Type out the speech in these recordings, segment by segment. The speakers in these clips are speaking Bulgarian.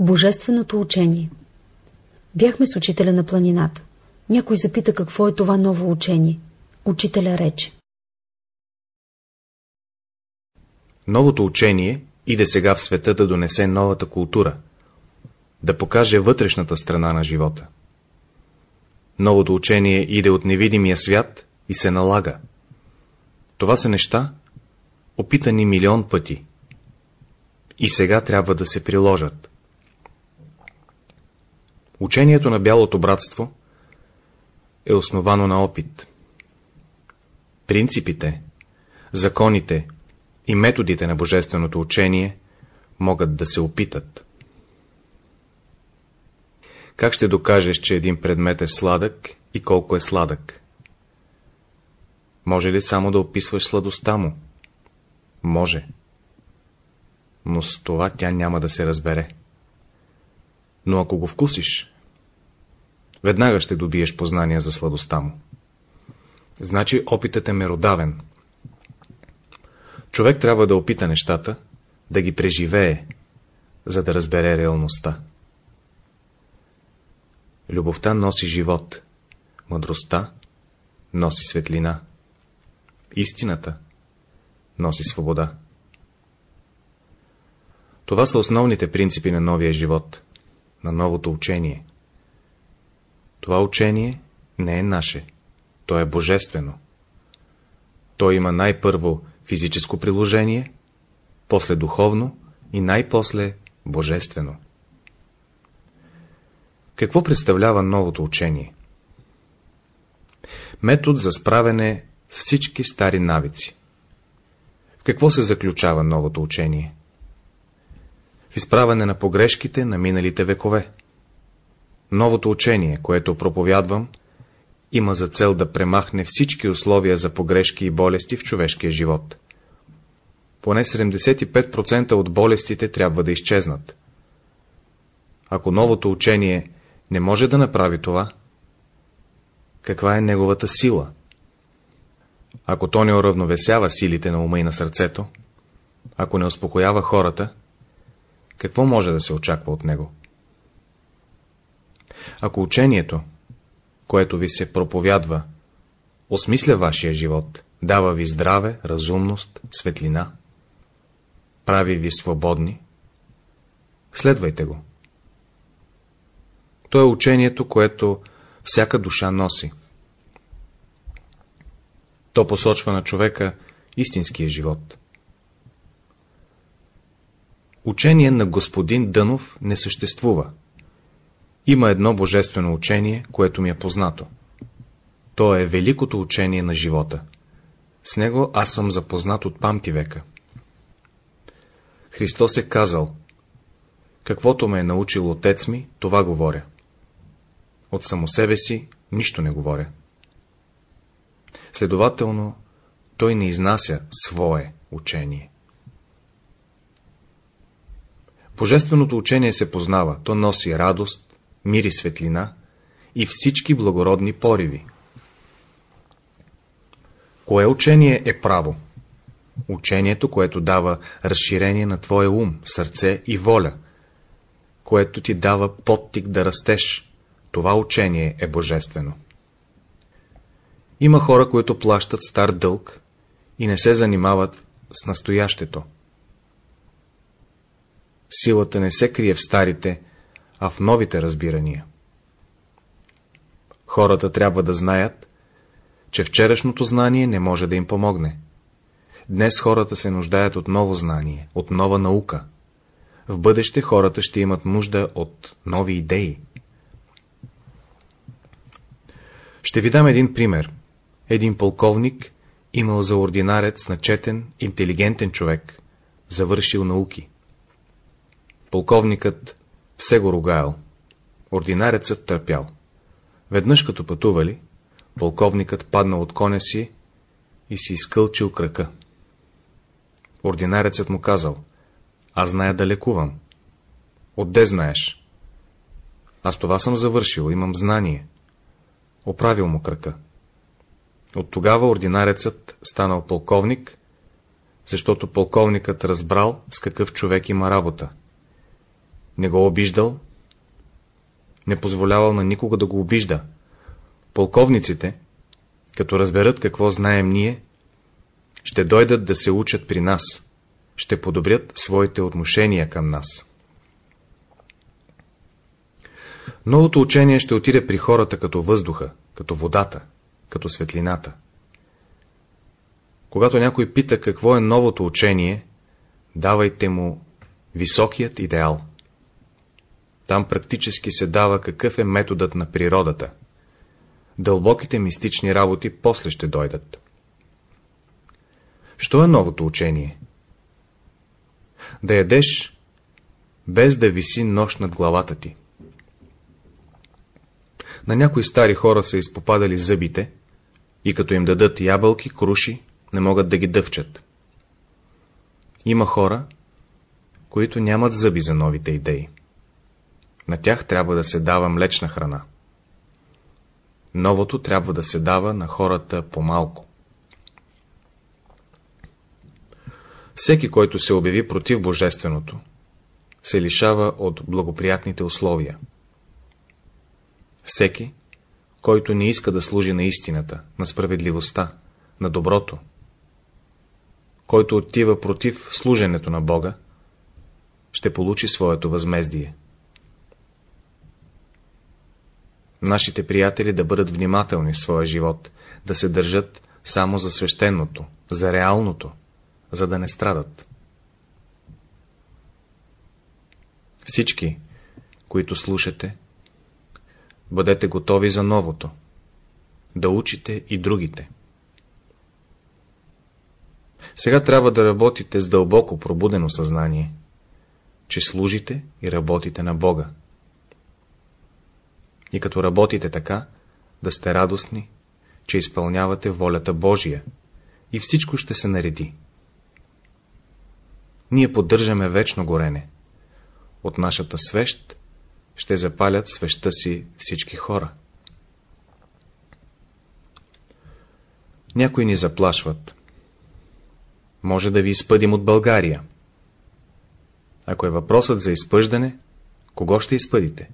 Божественото учение Бяхме с учителя на планината. Някой запита какво е това ново учение. Учителя рече. Новото учение иде сега в света да донесе новата култура, да покаже вътрешната страна на живота. Новото учение иде от невидимия свят и се налага. Това са неща, опитани милион пъти. И сега трябва да се приложат. Учението на Бялото братство е основано на опит. Принципите, законите и методите на Божественото учение могат да се опитат. Как ще докажеш, че един предмет е сладък и колко е сладък? Може ли само да описваш сладостта му? Може. Но с това тя няма да се разбере. Но ако го вкусиш, веднага ще добиеш познание за сладостта му. Значи опитът е меродавен. Човек трябва да опита нещата, да ги преживее, за да разбере реалността. Любовта носи живот, мъдростта носи светлина, истината носи свобода. Това са основните принципи на новия живот, на новото учение. Това учение не е наше, то е божествено. То има най-първо физическо приложение, после духовно и най-после божествено. Какво представлява новото учение? Метод за справяне с всички стари навици. В какво се заключава новото учение? В изправяне на погрешките на миналите векове. Новото учение, което проповядвам, има за цел да премахне всички условия за погрешки и болести в човешкия живот. Поне 75% от болестите трябва да изчезнат. Ако новото учение не може да направи това, каква е неговата сила? Ако то не уравновесява силите на ума и на сърцето, ако не успокоява хората, какво може да се очаква от него? Ако учението, което ви се проповядва, осмисля вашия живот, дава ви здраве, разумност, светлина, прави ви свободни, следвайте го. То е учението, което всяка душа носи. То посочва на човека истинския живот. Учение на господин Дънов не съществува. Има едно божествено учение, което ми е познато. То е великото учение на живота. С него аз съм запознат от памти века. Христос е казал, каквото ме е научил отец ми, това говоря. От само себе си нищо не говоря. Следователно, той не изнася свое учение. Божественото учение се познава, то носи радост, мир и светлина и всички благородни пориви. Кое учение е право? Учението, което дава разширение на твоя ум, сърце и воля, което ти дава подтик да растеш. Това учение е божествено. Има хора, които плащат стар дълг и не се занимават с настоящето. Силата не се крие в старите, а в новите разбирания. Хората трябва да знаят, че вчерашното знание не може да им помогне. Днес хората се нуждаят от ново знание, от нова наука. В бъдеще хората ще имат нужда от нови идеи. Ще ви дам един пример. Един полковник имал за ординарец начетен, интелигентен човек, завършил науки. Полковникът все го ругаял. Ординарецът търпял. Веднъж като пътували, полковникът паднал от коня си и си изкълчил крака. Ординарецът му казал, аз зная да лекувам. Отде знаеш? Аз това съм завършил, имам знание. Оправил му крака. От тогава ординарецът станал полковник, защото полковникът разбрал с какъв човек има работа. Не го обиждал, не позволявал на никога да го обижда. Полковниците, като разберат какво знаем ние, ще дойдат да се учат при нас, ще подобрят своите отношения към нас. Новото учение ще отиде при хората като въздуха, като водата, като светлината. Когато някой пита какво е новото учение, давайте му високият идеал. Там практически се дава какъв е методът на природата. Дълбоките мистични работи после ще дойдат. Що е новото учение? Да ядеш, без да виси нощ над главата ти. На някои стари хора са изпопадали зъбите и като им дадат ябълки, круши, не могат да ги дъвчат. Има хора, които нямат зъби за новите идеи. На тях трябва да се дава млечна храна. Новото трябва да се дава на хората по-малко. Всеки, който се обяви против Божественото, се лишава от благоприятните условия. Всеки, който не иска да служи на истината, на справедливостта, на доброто, който отива против служенето на Бога, ще получи своето възмездие. Нашите приятели да бъдат внимателни в своя живот, да се държат само за свещеното, за реалното, за да не страдат. Всички, които слушате, бъдете готови за новото, да учите и другите. Сега трябва да работите с дълбоко пробудено съзнание, че служите и работите на Бога. И като работите така, да сте радостни, че изпълнявате волята Божия и всичко ще се нареди. Ние поддържаме вечно горене. От нашата свещ ще запалят свеща си всички хора. Някои ни заплашват. Може да ви изпъдим от България. Ако е въпросът за изпъждане, кого ще изпъдите?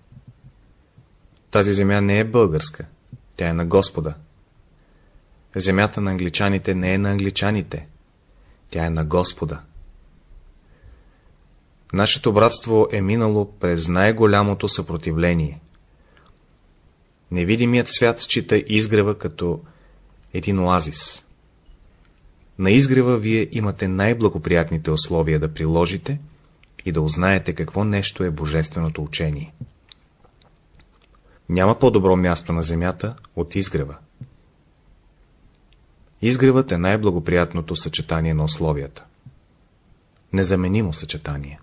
Тази земя не е българска, тя е на Господа. Земята на англичаните не е на англичаните, тя е на Господа. Нашето братство е минало през най-голямото съпротивление. Невидимият свят счита изгрева като един оазис. На изгрева вие имате най-благоприятните условия да приложите и да узнаете какво нещо е божественото учение. Няма по-добро място на земята от изгрева. Изгревът е най-благоприятното съчетание на условията. Незаменимо съчетание.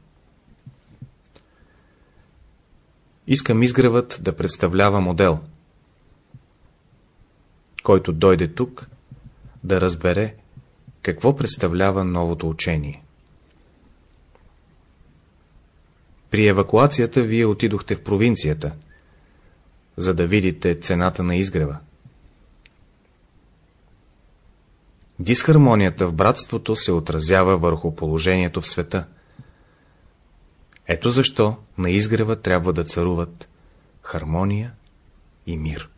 Искам изгревът да представлява модел, който дойде тук да разбере какво представлява новото учение. При евакуацията вие отидохте в провинцията, за да видите цената на изгрева. Дисхармонията в братството се отразява върху положението в света. Ето защо на изгрева трябва да царуват хармония и мир.